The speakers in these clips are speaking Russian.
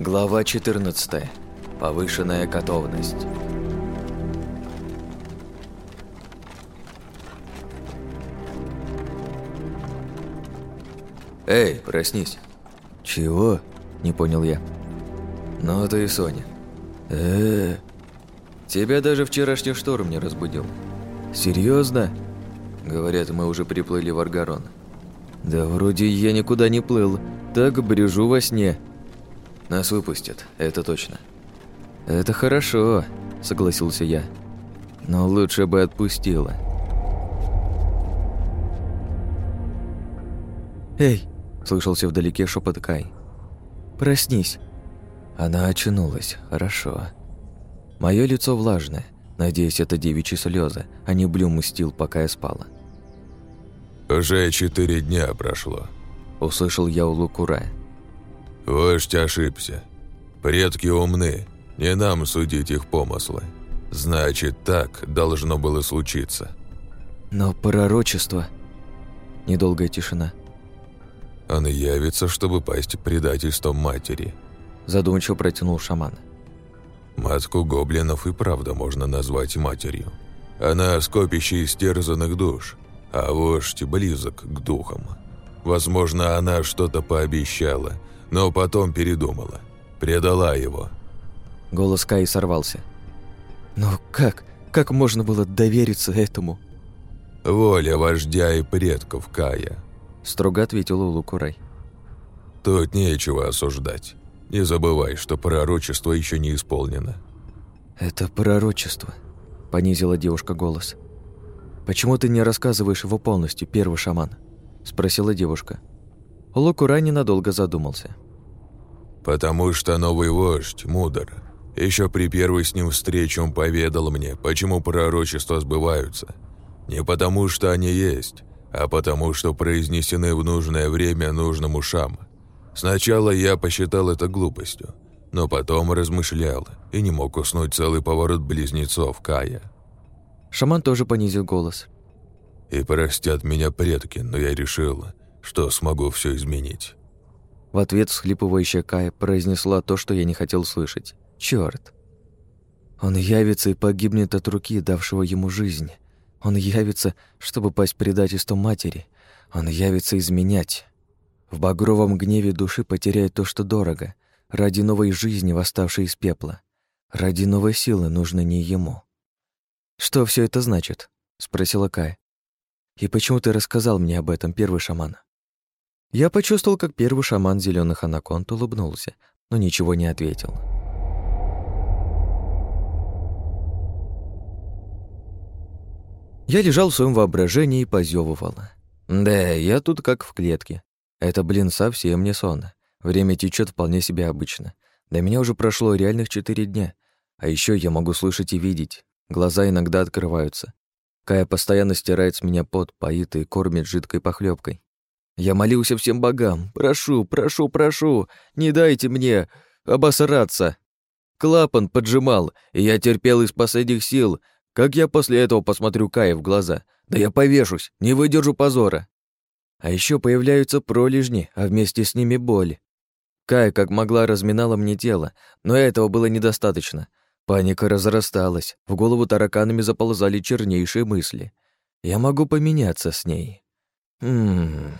Глава 14. Повышенная готовность. «Эй, проснись!» «Чего?» – не понял я. «Ну, ты и Соня». э Тебя даже вчерашний шторм не разбудил». «Серьезно?» Говорят, мы уже приплыли в Аргарон. «Да вроде я никуда не плыл. Так брежу во сне». «Нас выпустят, это точно». «Это хорошо», — согласился я. «Но лучше бы отпустила». «Эй!» – слышался вдалеке шепот Кай. «Проснись!» Она очнулась, хорошо. Мое лицо влажное. Надеюсь, это девичьи слезы, а не блюм стил, пока я спала. «Уже четыре дня прошло», – услышал я у Лукурая. «Вождь ошибся. Предки умны, не нам судить их помыслы. Значит, так должно было случиться». «Но пророчество...» Недолгая тишина. «Он явится, чтобы пасть предательством матери», – задумчиво протянул шаман. «Матку гоблинов и правда можно назвать матерью. Она скопище истерзанных душ, а вождь близок к духам. Возможно, она что-то пообещала, но потом передумала, предала его. Голос Каи сорвался. «Но как? Как можно было довериться этому?» «Воля вождя и предков Кая», — строго ответил Улукурай. «Тут нечего осуждать. Не забывай, что пророчество еще не исполнено». «Это пророчество», — понизила девушка голос. «Почему ты не рассказываешь его полностью, первый шаман?» – спросила девушка. Лукура ненадолго задумался. «Потому что новый вождь мудр. Еще при первой с ним встрече он поведал мне, почему пророчества сбываются. Не потому что они есть, а потому что произнесены в нужное время нужным ушам. Сначала я посчитал это глупостью, но потом размышлял и не мог уснуть целый поворот близнецов Кая. Шаман тоже понизил голос. «И простят меня предки, но я решил, что смогу все изменить». В ответ всхлипывающая Кая произнесла то, что я не хотел слышать. Черт! Он явится и погибнет от руки, давшего ему жизнь. Он явится, чтобы пасть предательством матери. Он явится изменять. В багровом гневе души потеряет то, что дорого, ради новой жизни, восставшей из пепла. Ради новой силы, нужной не ему. «Что все это значит?» — спросила Кай. «И почему ты рассказал мне об этом, первый шаман?» Я почувствовал, как первый шаман зеленых анаконд улыбнулся, но ничего не ответил. Я лежал в своем воображении и позевывал. Да, я тут как в клетке. Это, блин, совсем не сон. Время течет вполне себе обычно. До меня уже прошло реальных четыре дня. А еще я могу слышать и видеть. Глаза иногда открываются. Кая постоянно стирает с меня пот, поит и кормит жидкой похлебкой. Я молился всем богам. Прошу, прошу, прошу, не дайте мне обосраться. Клапан поджимал, и я терпел из последних сил. Как я после этого посмотрю Кае в глаза? Да я повешусь, не выдержу позора. А еще появляются пролежни, а вместе с ними боль. Кая как могла разминала мне тело, но этого было недостаточно. Паника разрасталась, в голову тараканами заползали чернейшие мысли. Я могу поменяться с ней. Хм.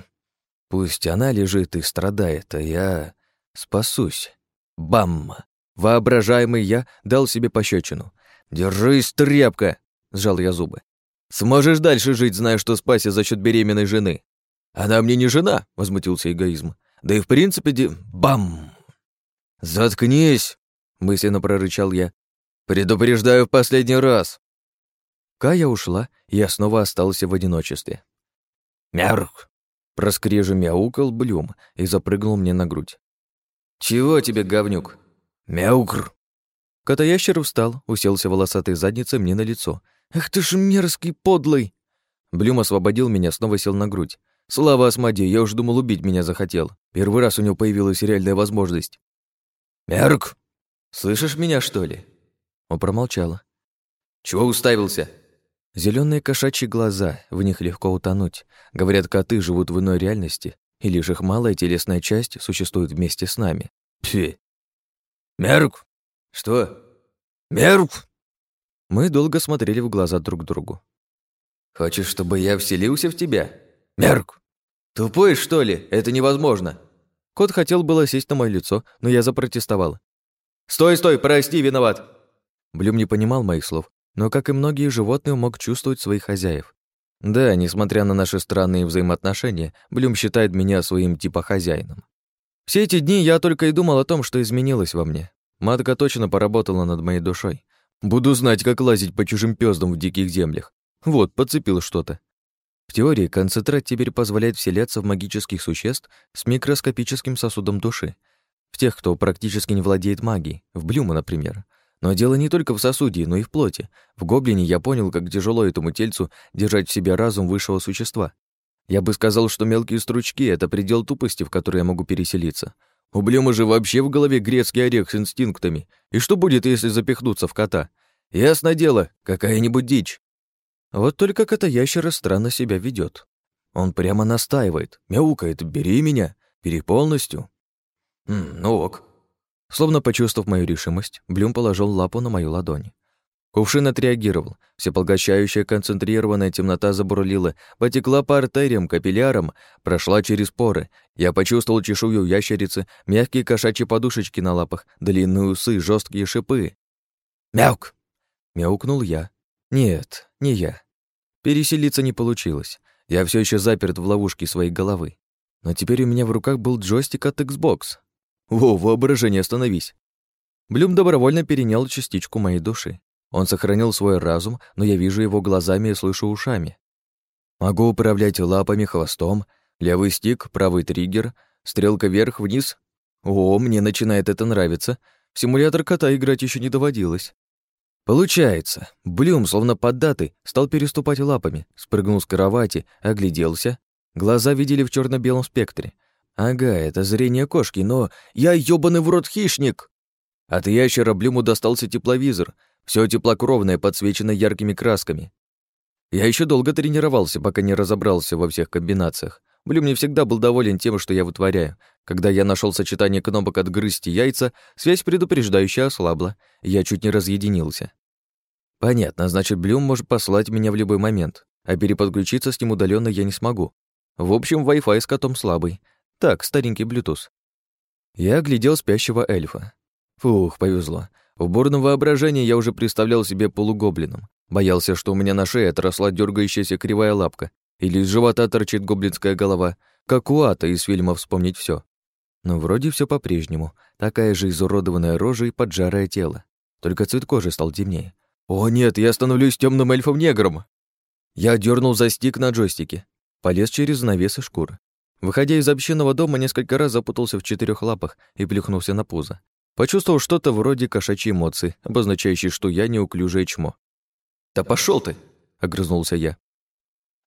Пусть она лежит и страдает, а я спасусь. Бам! Воображаемый я дал себе пощечину. «Держись, тряпка!» — сжал я зубы. «Сможешь дальше жить, зная, что спасся за счет беременной жены?» «Она мне не жена!» — возмутился эгоизм. «Да и в принципе, де... бам!» «Заткнись!» — мысленно прорычал я, «Предупреждаю в последний раз!» Кая ушла, и я снова остался в одиночестве. «Мярк!» Проскрежу мяукал Блюм и запрыгнул мне на грудь. «Чего тебе, говнюк?» «Мяукр!» Котоящер встал, уселся волосатой задницей мне на лицо. «Эх ты ж мерзкий, подлый!» Блюм освободил меня, снова сел на грудь. «Слава Асмаде, я уж думал, убить меня захотел. Первый раз у него появилась реальная возможность». «Мерк! Слышишь меня, что ли?» Он промолчала. «Чего уставился?» Зеленые кошачьи глаза, в них легко утонуть. Говорят, коты живут в иной реальности, и лишь их малая телесная часть существует вместе с нами. Пфи. Мерк! Что? Мерк!» Мы долго смотрели в глаза друг другу. «Хочешь, чтобы я вселился в тебя? Мерк! Тупой, что ли? Это невозможно!» Кот хотел было сесть на мое лицо, но я запротестовал. «Стой, стой, прости, виноват!» Блюм не понимал моих слов, но, как и многие животные, мог чувствовать своих хозяев. Да, несмотря на наши странные взаимоотношения, Блюм считает меня своим типа хозяином. Все эти дни я только и думал о том, что изменилось во мне. Матка точно поработала над моей душой. Буду знать, как лазить по чужим пёздам в диких землях. Вот, подцепил что-то. В теории концентрат теперь позволяет вселяться в магических существ с микроскопическим сосудом души. В тех, кто практически не владеет магией, в Блюма, например. Но дело не только в сосуде, но и в плоти. В гоблине я понял, как тяжело этому тельцу держать в себе разум высшего существа. Я бы сказал, что мелкие стручки — это предел тупости, в который я могу переселиться. У Блюма же вообще в голове грецкий орех с инстинктами. И что будет, если запихнуться в кота? Ясно дело, какая-нибудь дичь. Вот только кота-ящера странно себя ведет. Он прямо настаивает, мяукает «бери меня, бери полностью». Ну ок. Словно почувствовав мою решимость, Блюм положил лапу на мою ладонь. Кувшин отреагировал. Всепоглощающая концентрированная темнота забурлила, потекла по артериям, капиллярам, прошла через поры. Я почувствовал чешую ящерицы, мягкие кошачьи подушечки на лапах, длинные усы, жесткие шипы. «Мяук!» — мяукнул я. «Нет, не я. Переселиться не получилось. Я все еще заперт в ловушке своей головы. Но теперь у меня в руках был джойстик от Xbox. Во, воображение, остановись!» Блюм добровольно перенял частичку моей души. Он сохранил свой разум, но я вижу его глазами и слышу ушами. Могу управлять лапами, хвостом, левый стик, правый триггер, стрелка вверх-вниз. О, мне начинает это нравиться. В симулятор кота играть еще не доводилось. Получается, Блюм, словно поддатый, стал переступать лапами, спрыгнул с кровати, огляделся. Глаза видели в черно белом спектре. Ага, это зрение кошки, но я ёбаный в рот хищник! От ящера Блюму достался тепловизор, все теплокровное подсвечено яркими красками. Я еще долго тренировался, пока не разобрался во всех комбинациях. Блюм не всегда был доволен тем, что я вытворяю. Когда я нашел сочетание кнопок «отгрызть» и «яйца», связь предупреждающая ослабла, я чуть не разъединился. Понятно, значит, Блюм может послать меня в любой момент, а переподключиться с ним удаленно я не смогу. В общем, Wi-Fi с котом слабый. Так, старенький Bluetooth. Я оглядел спящего эльфа. Фух, повезло. В бурном воображении я уже представлял себе полугоблином. Боялся, что у меня на шее отросла дергающаяся кривая лапка, или из живота торчит гоблинская голова, как у Ата из фильма «Вспомнить все. Но вроде все по-прежнему. Такая же изуродованная рожа и поджарое тело. Только цвет кожи стал темнее. «О нет, я становлюсь темным эльфом-негром!» Я дернул за стик на джойстике, полез через навесы шкуры. Выходя из общинного дома, несколько раз запутался в четырех лапах и плюхнулся на пузо. Почувствовал что-то вроде кошачьей эмоции, обозначающей, что я неуклюжее чмо. «Да пошел ты!» — огрызнулся я.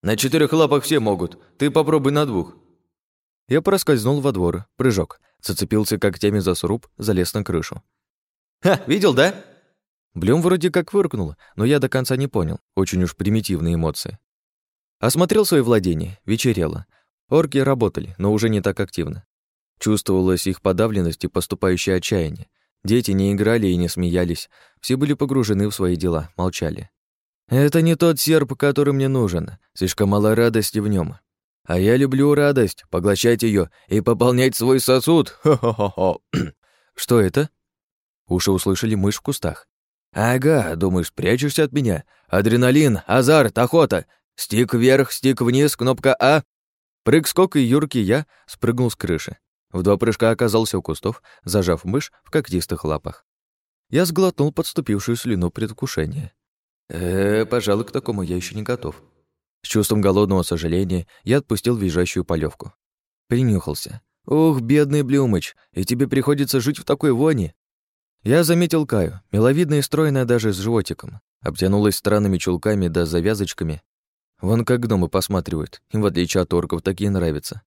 «На четырех лапах все могут, ты попробуй на двух». Я проскользнул во двор, прыжок, зацепился когтями за сруб, залез на крышу. «Ха, видел, да?» Блюм вроде как выркнул, но я до конца не понял, очень уж примитивные эмоции. Осмотрел свои владения, вечерело. Орки работали, но уже не так активно. Чувствовалась их подавленность и поступающее отчаяние. Дети не играли и не смеялись, все были погружены в свои дела, молчали. «Это не тот серп, который мне нужен, слишком мало радости в нем. А я люблю радость, поглощать ее и пополнять свой сосуд. Хо-хо-хо-хо. Что это? Уши услышали мышь в кустах. Ага, думаешь, прячешься от меня? Адреналин, азарт, охота. Стик вверх, стик вниз, кнопка А. Прыг-скок и юркий я спрыгнул с крыши. В два прыжка оказался у кустов, зажав мышь в когтистых лапах. Я сглотнул подступившую слюну предвкушения. э пожалуй, к такому я еще не готов. С чувством голодного сожаления я отпустил визжащую полевку. Принюхался. «Ух, бедный Блюмыч, и тебе приходится жить в такой воне!» Я заметил Каю, миловидная и стройная даже с животиком. Обтянулась странными чулками да завязочками. Вон как гномы посматривают, им в отличие от орков такие нравятся.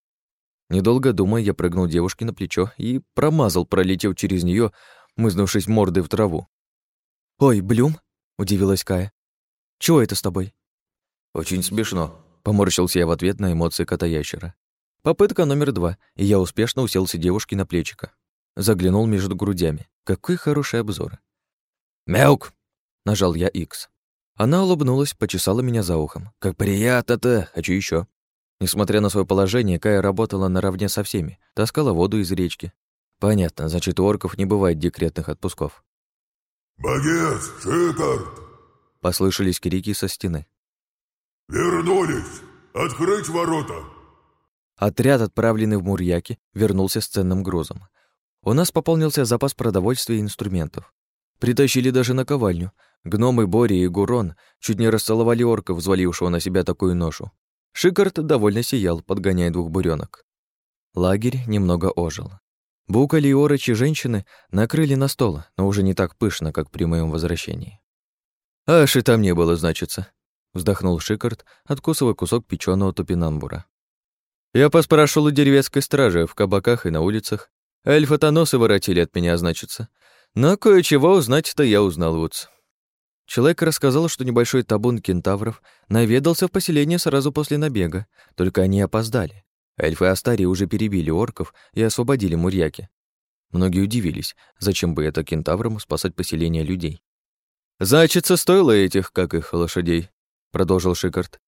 Недолго думая, я прыгнул девушке на плечо и промазал, пролетев через нее, мызнувшись мордой в траву. «Ой, Блюм!» — удивилась Кая. «Чего это с тобой?» «Очень смешно», — поморщился я в ответ на эмоции кота-ящера. Попытка номер два, и я успешно уселся девушке на плечико. Заглянул между грудями. Какой хороший обзор. «Мяук!» — нажал я X. Она улыбнулась, почесала меня за ухом. «Как приятно-то! Хочу еще. Несмотря на свое положение, Кая работала наравне со всеми, таскала воду из речки. Понятно, значит, у орков не бывает декретных отпусков. «Багес! Шикард!» Послышались крики со стены. «Вернулись! Открыть ворота!» Отряд, отправленный в Мурьяки, вернулся с ценным грузом. У нас пополнился запас продовольствия и инструментов. Притащили даже наковальню. Гномы Бори и Гурон чуть не расцеловали орка, взвалившего на себя такую ношу. Шикард довольно сиял, подгоняя двух буренок. Лагерь немного ожил. Букали и орочи женщины накрыли на стол, но уже не так пышно, как при моем возвращении. «Аж и там не было, значится», — вздохнул Шикард, откусывая кусок печеного тупинамбура. «Я поспрашивал у деревенской стражи в кабаках и на улицах. Эльфы-то носы воротили от меня, значится. Но кое-чего узнать-то я узнал, Вудс». Человек рассказал, что небольшой табун кентавров наведался в поселение сразу после набега, только они опоздали. Эльфы Астарии уже перебили орков и освободили мурьяки. Многие удивились, зачем бы это кентаврам спасать поселение людей. «Значится, стоило этих, как их, лошадей», — продолжил Шикард.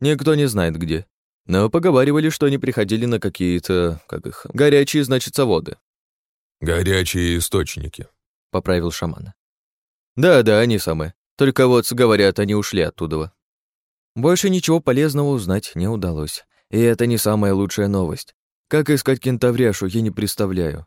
«Никто не знает, где. Но поговаривали, что они приходили на какие-то, как их, горячие, значится, воды». «Горячие источники», — поправил шаман. Да-да, они самые. Только вот, говорят, они ушли оттуда. Больше ничего полезного узнать не удалось. И это не самая лучшая новость. Как искать кентавряшу, я не представляю.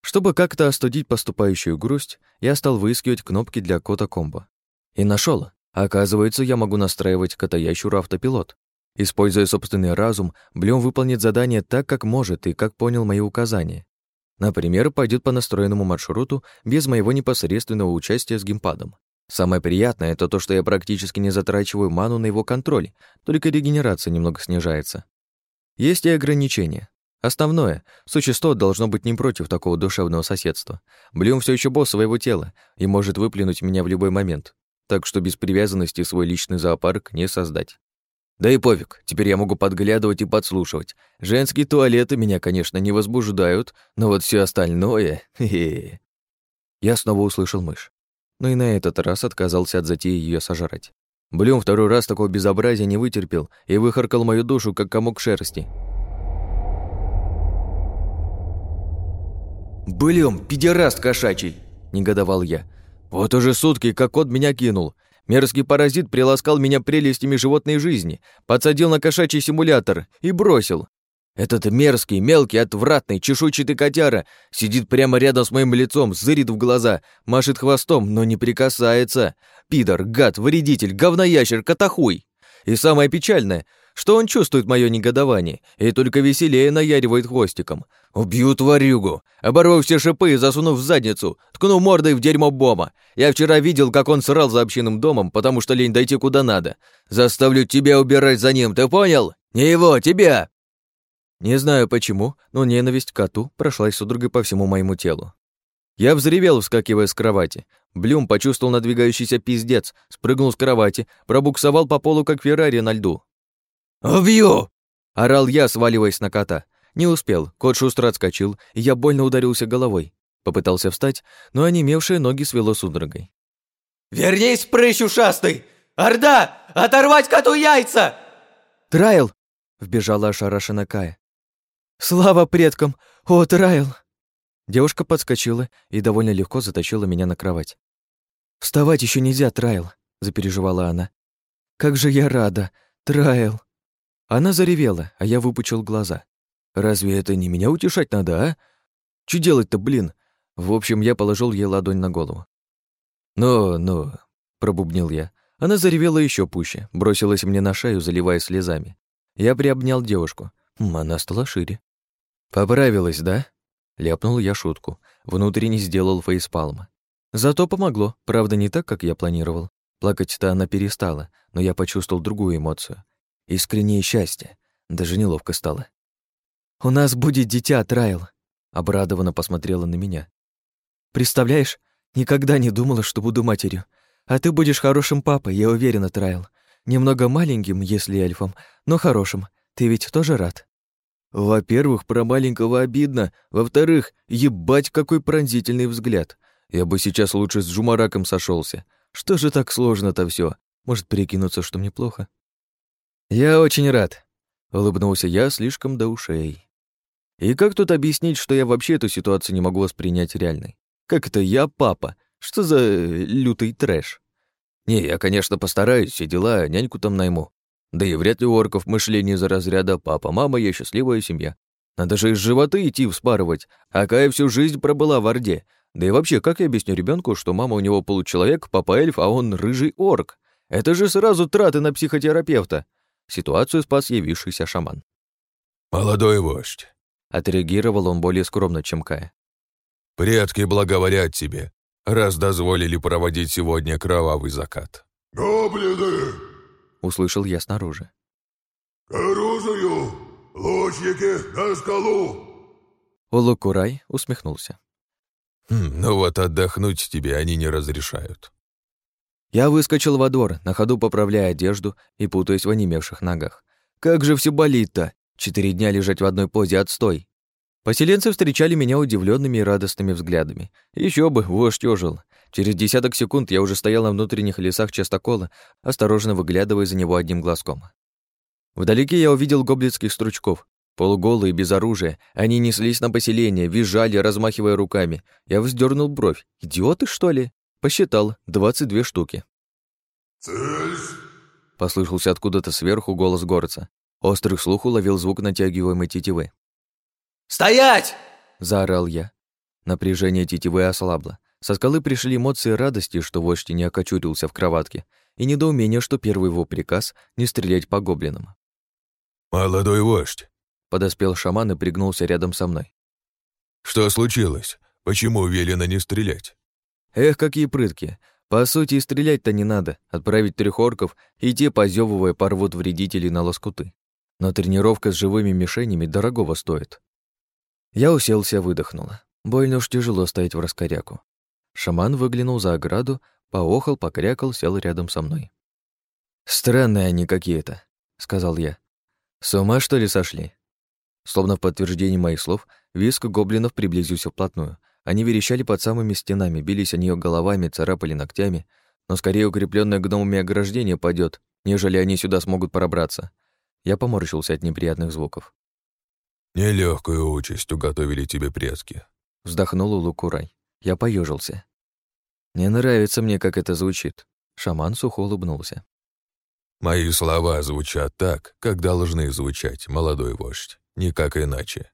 Чтобы как-то остудить поступающую грусть, я стал выискивать кнопки для кота комбо. И нашел. Оказывается, я могу настраивать кота-ящура автопилот. Используя собственный разум, Блюм выполнит задание так, как может и как понял мои указания. Например, пойдет по настроенному маршруту без моего непосредственного участия с геймпадом. Самое приятное — это то, что я практически не затрачиваю ману на его контроль, только регенерация немного снижается. Есть и ограничения. Основное — существо должно быть не против такого душевного соседства. Блюм все еще босс своего тела и может выплюнуть меня в любой момент, так что без привязанности свой личный зоопарк не создать. Да и пофиг, теперь я могу подглядывать и подслушивать. Женские туалеты меня, конечно, не возбуждают, но вот все остальное... Хе -хе. Я снова услышал мышь. Но и на этот раз отказался от затеи ее сожрать. Блюм второй раз такого безобразия не вытерпел и выхаркал мою душу, как комок шерсти. «Блюм, педераст кошачий!» — негодовал я. «Вот уже сутки, как кот меня кинул. Мерзкий паразит приласкал меня прелестями животной жизни, подсадил на кошачий симулятор и бросил. Этот мерзкий, мелкий, отвратный, чешуйчатый котяра сидит прямо рядом с моим лицом, зырит в глаза, машет хвостом, но не прикасается. Пидор, гад, вредитель, говноящер, котохуй. И самое печальное, что он чувствует мое негодование и только веселее наяривает хвостиком. «Убью тварюгу! Оборву все шипы и засуну в задницу, ткну мордой в дерьмо бома. Я вчера видел, как он срал за общинным домом, потому что лень дойти куда надо. Заставлю тебя убирать за ним, ты понял? Не его, тебя!» Не знаю почему, но ненависть к коту прошлась судорогой по всему моему телу. Я взревел, вскакивая с кровати. Блюм почувствовал надвигающийся пиздец, спрыгнул с кровати, пробуксовал по полу, как Феррари на льду. «Убью!» — орал я, сваливаясь на кота. Не успел, кот шустро отскочил, и я больно ударился головой. Попытался встать, но онемевшие ноги свело судорогой. «Вернись, прыщ ушастый! Орда! Оторвать коту яйца!» «Трайл!» — вбежала ошарашена Кая. «Слава предкам! О, Трайл!» Девушка подскочила и довольно легко затащила меня на кровать. «Вставать еще нельзя, Трайл!» — запереживала она. «Как же я рада! Трайл!» Она заревела, а я выпучил глаза. «Разве это не меня утешать надо, а? Что делать-то, блин?» В общем, я положил ей ладонь на голову. «Ну, ну», — пробубнил я. Она заревела еще пуще, бросилась мне на шею, заливая слезами. Я приобнял девушку. Она стала шире. «Поправилась, да?» Ляпнул я шутку. Внутренне сделал фейспалм. Зато помогло, правда, не так, как я планировал. Плакать-то она перестала, но я почувствовал другую эмоцию. Искреннее счастье. Даже неловко стало. «У нас будет дитя, Трайл», — обрадованно посмотрела на меня. «Представляешь, никогда не думала, что буду матерью. А ты будешь хорошим папой, я уверена, Трайл. Немного маленьким, если эльфом, но хорошим. Ты ведь тоже рад?» Во-первых, про маленького обидно. Во-вторых, ебать, какой пронзительный взгляд. Я бы сейчас лучше с Жумараком сошелся. Что же так сложно-то все? Может, прикинуться, что мне плохо? Я очень рад. Улыбнулся я слишком до ушей. И как тут объяснить, что я вообще эту ситуацию не могу воспринять реальной? Как это я папа? Что за лютый трэш? Не, я, конечно, постараюсь, все дела, няньку там найму. Да и вряд ли у орков мышление за разряда «папа, мама, я счастливая семья». Надо же из животы идти вспарывать, а Кая всю жизнь пробыла в Орде. Да и вообще, как я объясню ребенку, что мама у него получеловек, папа эльф, а он рыжий орк? Это же сразу траты на психотерапевта. Ситуацию спас явившийся шаман. «Молодой вождь», — отреагировал он более скромно, чем Кая. «Предки благоволят тебе, раз дозволили проводить сегодня кровавый закат». «Гоблины!» — услышал я снаружи. «К оружию! Лучники на скалу!» Олукурай усмехнулся. «Хм, «Ну вот отдохнуть тебе они не разрешают». Я выскочил во двор, на ходу поправляя одежду и путаясь в онемевших ногах. Как же все болит-то! Четыре дня лежать в одной позе отстой. Поселенцы встречали меня удивленными и радостными взглядами. Еще бы, вождь ожил. Через десяток секунд я уже стоял на внутренних лесах частокола, осторожно выглядывая за него одним глазком. Вдалеке я увидел гоблинских стручков. Полуголые, без оружия, они неслись на поселение, визжали, размахивая руками. Я вздернул бровь. Идиоты, что ли? Посчитал. Двадцать две штуки. «Цельсь!» Послышался откуда-то сверху голос горца. Острый слух уловил звук натягиваемой тетивы. «Стоять!» — заорал я. Напряжение тетивы ослабло. Со скалы пришли эмоции радости, что вождь не окочурился в кроватке, и недоумение, что первый его приказ — не стрелять по гоблинам. «Молодой вождь!» — подоспел шаман и пригнулся рядом со мной. «Что случилось? Почему велено не стрелять?» Эх, какие прытки. По сути, и стрелять-то не надо. Отправить трех орков, и те, позевывая, порвут вредителей на лоскуты. Но тренировка с живыми мишенями дорогого стоит. Я уселся, выдохнула. Больно уж тяжело стоять в раскоряку. Шаман выглянул за ограду, поохал, покрякал, сел рядом со мной. «Странные они какие-то», — сказал я. «С ума, что ли, сошли?» Словно в подтверждение моих слов, виск гоблинов приблизился вплотную. Они верещали под самыми стенами, бились о нее головами, царапали ногтями, но скорее укрепленное гномами ограждение падет, нежели они сюда смогут пробраться. Я поморщился от неприятных звуков. «Нелегкую участь уготовили тебе предки», — вздохнул Лукурай. Я поежился. «Не нравится мне, как это звучит». Шаман сухо улыбнулся. «Мои слова звучат так, как должны звучать, молодой вождь, никак иначе.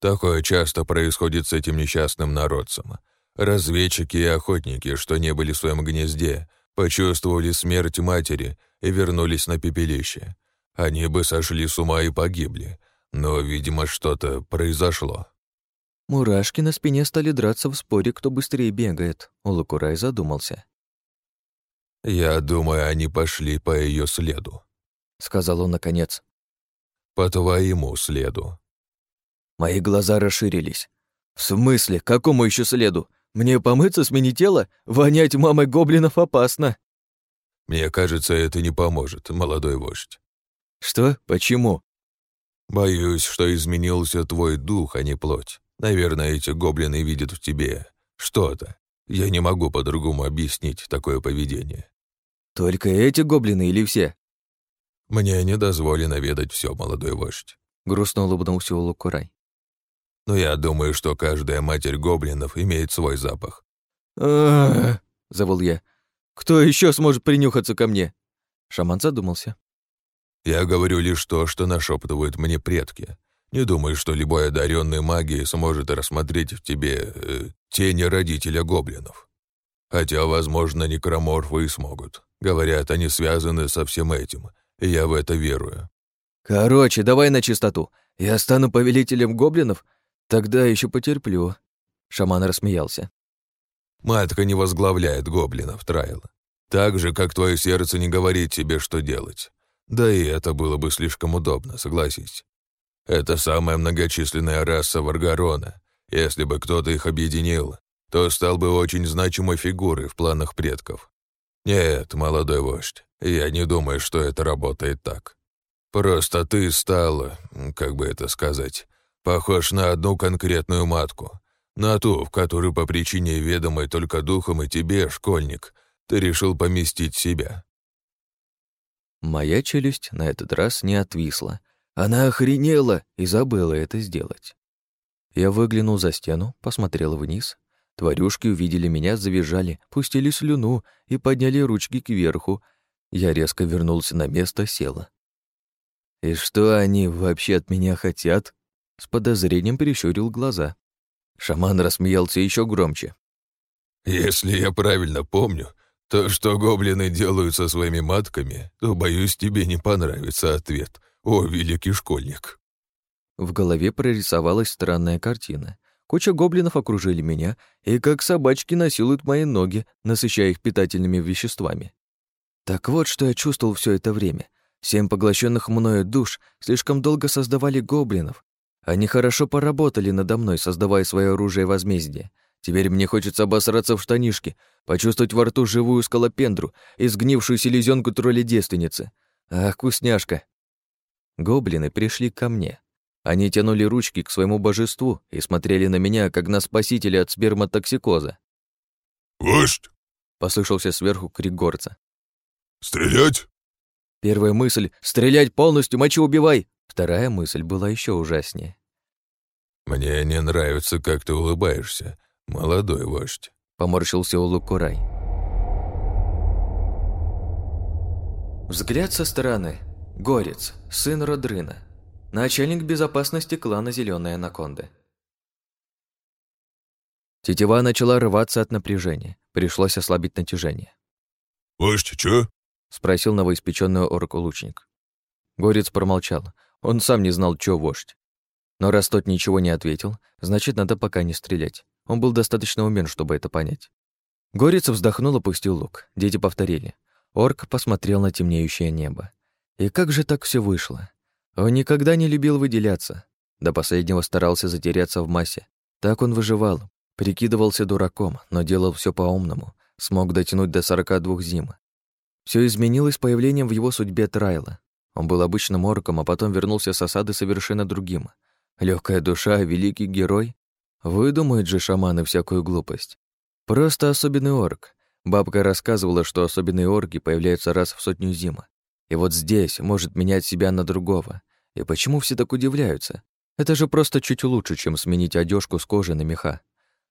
Такое часто происходит с этим несчастным народцем. Разведчики и охотники, что не были в своем гнезде, почувствовали смерть матери и вернулись на пепелище. Они бы сошли с ума и погибли, но, видимо, что-то произошло. Мурашки на спине стали драться в споре, кто быстрее бегает. Улукурай задумался. «Я думаю, они пошли по ее следу», — сказал он наконец. «По твоему следу». Мои глаза расширились. «В смысле? Какому еще следу? Мне помыться, сменить тело? Вонять мамой гоблинов опасно!» «Мне кажется, это не поможет, молодой вождь». «Что? Почему?» «Боюсь, что изменился твой дух, а не плоть. Наверное, эти гоблины видят в тебе что-то. Я не могу по-другому объяснить такое поведение. Только эти гоблины или все? Мне не дозволено ведать все, молодой вождь. Грустно улыбнулся Улукурай. Но я думаю, что каждая матерь гоблинов имеет свой запах. а завыл я. «Кто еще сможет принюхаться ко мне?» Шаман задумался. «Я говорю лишь то, что нашептывают мне предки. Не думаю, что любой одаренный магией сможет рассмотреть в тебе э, тени родителя гоблинов. Хотя, возможно, некроморфы и смогут. Говорят, они связаны со всем этим, и я в это верую. Короче, давай на чистоту. Я стану повелителем гоблинов? Тогда еще потерплю. Шаман рассмеялся. Матка не возглавляет гоблинов, Трайл. Так же, как твое сердце не говорит тебе, что делать. Да и это было бы слишком удобно, согласись. Это самая многочисленная раса Варгарона. Если бы кто-то их объединил, то стал бы очень значимой фигурой в планах предков. Нет, молодой вождь, я не думаю, что это работает так. Просто ты стала, как бы это сказать, похож на одну конкретную матку. На ту, в которую по причине ведомой только духом и тебе, школьник, ты решил поместить себя. Моя челюсть на этот раз не отвисла. Она охренела и забыла это сделать. Я выглянул за стену, посмотрел вниз. Тварюшки увидели меня, завизжали, пустили слюну и подняли ручки кверху. Я резко вернулся на место, села. «И что они вообще от меня хотят?» С подозрением перещурил глаза. Шаман рассмеялся еще громче. «Если я правильно помню, то, что гоблины делают со своими матками, то, боюсь, тебе не понравится ответ, о великий школьник». В голове прорисовалась странная картина. Куча гоблинов окружили меня и как собачки насилуют мои ноги, насыщая их питательными веществами. Так вот, что я чувствовал все это время. Семь поглощенных мною душ слишком долго создавали гоблинов. Они хорошо поработали надо мной, создавая свое оружие возмездия. Теперь мне хочется обосраться в штанишки, почувствовать во рту живую скалопендру и сгнившую селезенку тролли-девственницы. Ах, вкусняшка! Гоблины пришли ко мне. Они тянули ручки к своему божеству и смотрели на меня, как на спасителя от сперматоксикоза. «Вождь!» — послышался сверху крик горца. «Стрелять?» Первая мысль — стрелять полностью, мочи убивай! Вторая мысль была еще ужаснее. «Мне не нравится, как ты улыбаешься, молодой вождь», — поморщился Улукурай. Взгляд со стороны. Горец, сын Родрына. Начальник безопасности клана Зеленые Анаконды. Тетива начала рваться от напряжения. Пришлось ослабить натяжение. «Вождь, чё?» — спросил новоиспечённый орк-лучник. Горец промолчал. Он сам не знал, чё вождь. Но раз тот ничего не ответил, значит, надо пока не стрелять. Он был достаточно умен, чтобы это понять. Горец вздохнул, опустил лук. Дети повторили. Орк посмотрел на темнеющее небо. И как же так все вышло? Он никогда не любил выделяться. До последнего старался затеряться в массе. Так он выживал, прикидывался дураком, но делал все по-умному. Смог дотянуть до 42 зим. Все изменилось появлением в его судьбе Трайла. Он был обычным орком, а потом вернулся с осады совершенно другим. Легкая душа, великий герой. Выдумают же шаманы всякую глупость. Просто особенный орк. Бабка рассказывала, что особенные орки появляются раз в сотню зим. И вот здесь может менять себя на другого. И почему все так удивляются? Это же просто чуть лучше, чем сменить одежку с кожи на меха.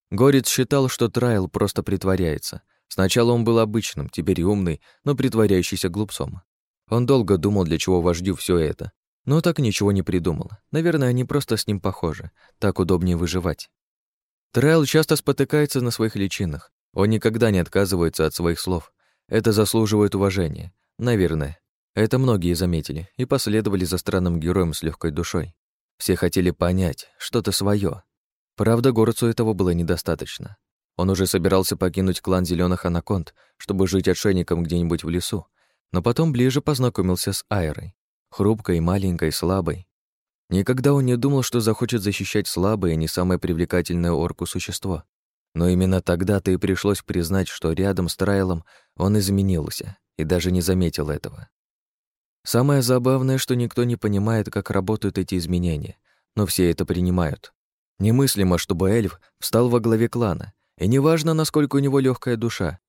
Горец считал, что Трайл просто притворяется — Сначала он был обычным, теперь умный, но притворяющийся глупцом. Он долго думал, для чего вождю все это, но так ничего не придумал. Наверное, они просто с ним похожи, так удобнее выживать. Трайл часто спотыкается на своих личинах. Он никогда не отказывается от своих слов. Это заслуживает уважения. Наверное. Это многие заметили и последовали за странным героем с легкой душой. Все хотели понять что-то свое. Правда, горцу этого было недостаточно. Он уже собирался покинуть клан Зеленых Анаконд, чтобы жить отшельником где-нибудь в лесу, но потом ближе познакомился с Айрой, хрупкой, маленькой, слабой. Никогда он не думал, что захочет защищать слабое, не самое привлекательное орку существо. Но именно тогда-то и пришлось признать, что рядом с Трайлом он изменился и даже не заметил этого. Самое забавное, что никто не понимает, как работают эти изменения, но все это принимают. Немыслимо, чтобы эльф встал во главе клана, и неважно, насколько у него легкая душа.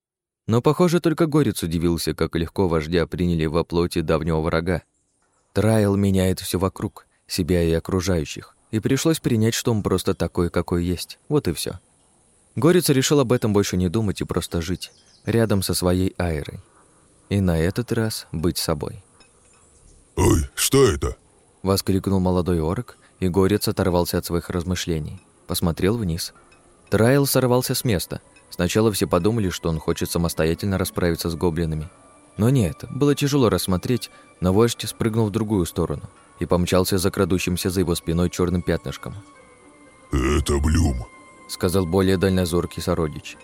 Но, похоже, только Горец удивился, как легко вождя приняли во плоти давнего врага. Трайл меняет все вокруг, себя и окружающих, и пришлось принять, что он просто такой, какой есть. Вот и все. Горец решил об этом больше не думать и просто жить, рядом со своей Айрой. И на этот раз быть собой. «Ой, что это?» — воскликнул молодой орк, и Горец оторвался от своих размышлений. Посмотрел вниз — Трайл сорвался с места. Сначала все подумали, что он хочет самостоятельно расправиться с гоблинами. Но нет, было тяжело рассмотреть, но вождь спрыгнул в другую сторону и помчался за крадущимся за его спиной черным пятнышком. «Это Блюм», — сказал более дальнозоркий сородич.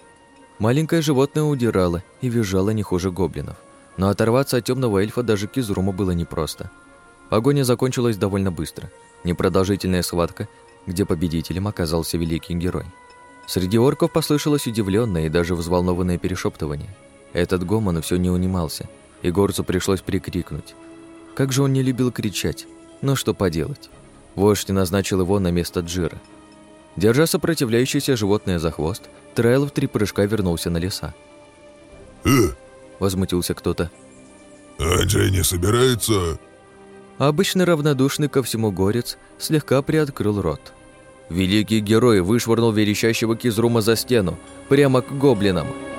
Маленькое животное удирало и визжало не хуже гоблинов. Но оторваться от темного эльфа даже Кизруму было непросто. Погоня закончилась довольно быстро. Непродолжительная схватка, где победителем оказался великий герой. Среди орков послышалось удивленное и даже взволнованное перешептывание. Этот гомон все не унимался, и горцу пришлось прикрикнуть. Как же он не любил кричать. Но что поделать. Вождь назначил его на место Джира. Держа сопротивляющееся животное за хвост, Трайл в три прыжка вернулся на леса. «Э, Возмутился кто-то. Анджей не собирается...» А обычно равнодушный ко всему горец слегка приоткрыл рот. Великий герой вышвырнул верещащего Кизрума за стену, прямо к гоблинам –